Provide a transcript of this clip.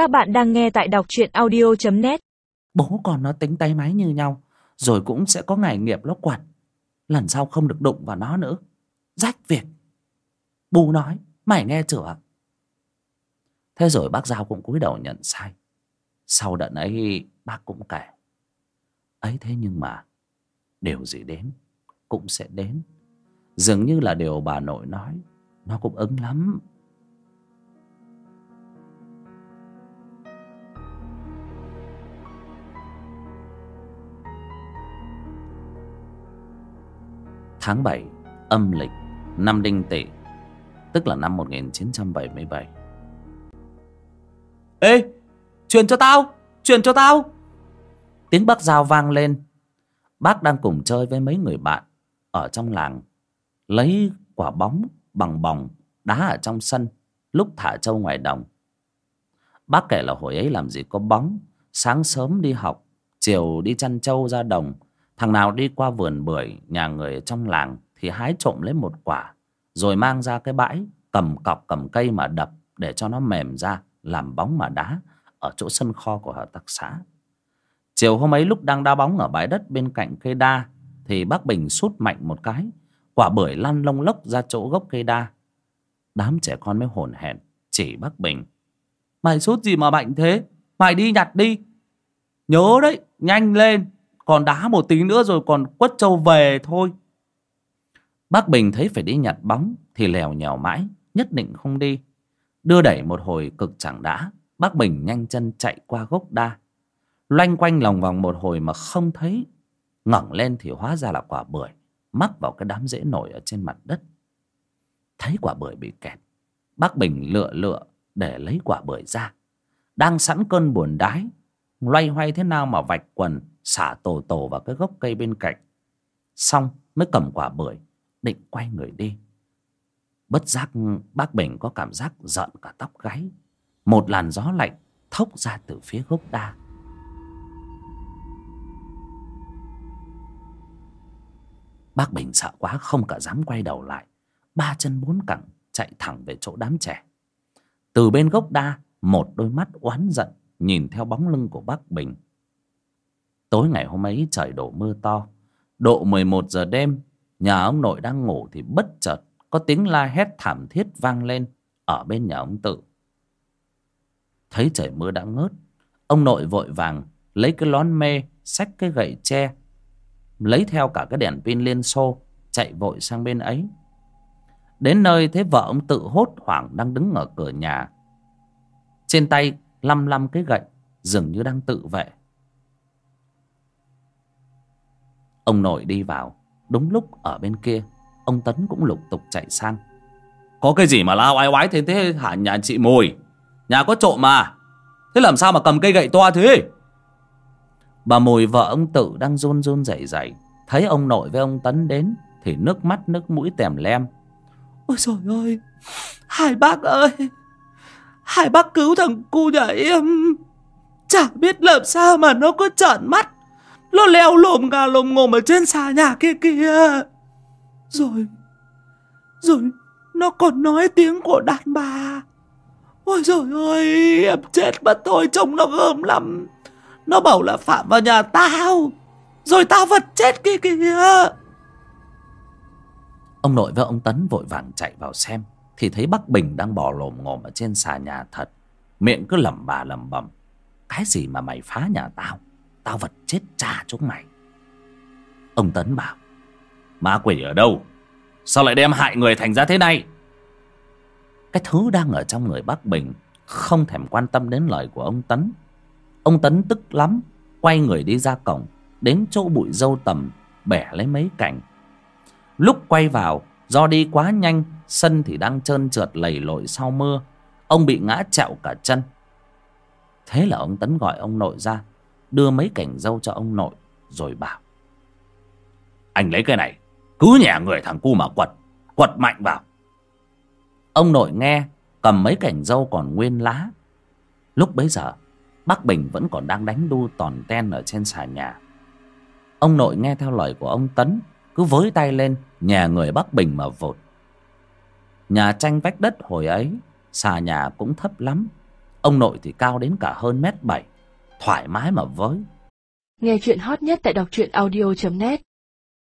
Các bạn đang nghe tại đọc truyện audio.net Bố con nó tính tay máy như nhau, Rồi cũng sẽ có ngày nghiệp nó quật Lần sau không được đụng vào nó nữa. Rách việc. Bù nói, mày nghe chưa Thế rồi bác Giao cũng cúi đầu nhận sai. Sau đợt ấy, bác cũng kể. Ấy thế nhưng mà, điều gì đến cũng sẽ đến. Dường như là điều bà nội nói, nó cũng ứng lắm. Tháng bảy âm lịch năm đinh tỵ tức là năm 1977 ê truyền cho tao truyền cho tao. Tiếng bác giao vang lên. Bác đang cùng chơi với mấy người bạn ở trong làng lấy quả bóng bằng bòng đá ở trong sân lúc thả trâu ngoài đồng. Bác kể là hồi ấy làm gì có bóng sáng sớm đi học chiều đi chăn trâu ra đồng thằng nào đi qua vườn bưởi, nhà người trong làng thì hái trộm lấy một quả, rồi mang ra cái bãi, cầm cọc cầm cây mà đập để cho nó mềm ra, làm bóng mà đá ở chỗ sân kho của hợp tác xã. Chiều hôm ấy lúc đang đá bóng ở bãi đất bên cạnh cây đa thì bác bình sút mạnh một cái, quả bưởi lăn lông lốc ra chỗ gốc cây đa. Đám trẻ con mới hồn hển, chỉ bác bình, mày sút gì mà mạnh thế? Mày đi nhặt đi. Nhớ đấy, nhanh lên còn đá một tí nữa rồi còn quất trâu về thôi. Bác bình thấy phải đi nhặt bóng thì lèo nhèo mãi, nhất định không đi. Đưa đẩy một hồi cực chẳng đã, bác bình nhanh chân chạy qua gốc đa. Loanh quanh lòng vòng một hồi mà không thấy, ngẩng lên thì hóa ra là quả bưởi mắc vào cái đám rễ nổi ở trên mặt đất. Thấy quả bưởi bị kẹt, bác bình lựa lựa để lấy quả bưởi ra. Đang sẵn cơn buồn đái, loay hoay thế nào mà vạch quần xả tổ tổ vào cái gốc cây bên cạnh. Xong mới cầm quả bưởi, định quay người đi. Bất giác bác bình có cảm giác giận cả tóc gáy. Một làn gió lạnh thốc ra từ phía gốc đa. Bác bình sợ quá, không cả dám quay đầu lại. Ba chân bốn cẳng chạy thẳng về chỗ đám trẻ. Từ bên gốc đa, một đôi mắt oán giận nhìn theo bóng lưng của bác bình tối ngày hôm ấy trời đổ mưa to. Độ mười một giờ đêm, nhà ông nội đang ngủ thì bất chợt có tiếng la hét thảm thiết vang lên ở bên nhà ông tự. Thấy trời mưa đã ngớt, ông nội vội vàng lấy cái lón mê xách cái gậy tre, lấy theo cả cái đèn pin liên xô, chạy vội sang bên ấy. Đến nơi thấy vợ ông tự hốt hoảng đang đứng ở cửa nhà. Trên tay lăm lăm cái gậy, dường như đang tự vệ. Ông nội đi vào. Đúng lúc ở bên kia, ông tấn cũng lục tục chạy sang. Có cái gì mà lao oai oái thế thế hả nhà chị mùi? Nhà có trộm mà. Thế làm sao mà cầm cây gậy toa thế? Bà mùi vợ ông tự đang run run rẩy rẩy. Thấy ông nội với ông tấn đến thì nước mắt, nước mũi tèm lem. Ôi trời ơi, hai bác ơi, hai bác cứu thằng cu nhà em. Chả biết làm sao mà nó có trợn mắt nó leo lồm gà lồm ngồm ở trên xà nhà kia kìa. Rồi rồi, nó còn nói tiếng của đàn bà. Ôi trời ơi, em chết mất thôi, trông nó gớm lắm. Nó bảo là phạm vào nhà tao, rồi tao vật chết kia kìa. Ông nội và ông tấn vội vàng chạy vào xem, thì thấy bác bình đang bò lồm ngồm ở trên xà nhà thật. Miệng cứ lẩm bà lẩm bẩm, cái gì mà mày phá nhà tao? Tao vật chết cha chúng mày. Ông tấn bảo ma quỷ ở đâu? Sao lại đem hại người thành ra thế này? Cái thứ đang ở trong người bác bình không thèm quan tâm đến lời của ông tấn. Ông tấn tức lắm, quay người đi ra cổng, đến chỗ bụi dâu tầm, bẻ lấy mấy cành. Lúc quay vào, do đi quá nhanh, sân thì đang trơn trượt lầy lội sau mưa. Ông bị ngã trẹo cả chân. Thế là ông tấn gọi ông nội ra đưa mấy cành dâu cho ông nội, rồi bảo. Anh lấy cái này, cứ nhả người thằng cu mà quật quật mạnh vào. Ông nội nghe, cầm mấy cành dâu còn nguyên lá. Lúc bấy giờ, bác bình vẫn còn đang đánh đu tòn ten ở trên xà nhà. Ông nội nghe theo lời của ông tấn, cứ với tay lên nhà người bác bình mà vột nhà tranh vách đất hồi ấy, xà nhà cũng thấp lắm. Ông nội thì cao đến cả hơn mét bảy thoải mái mà với. Nghe chuyện hot nhất tại đọc truyện audio.net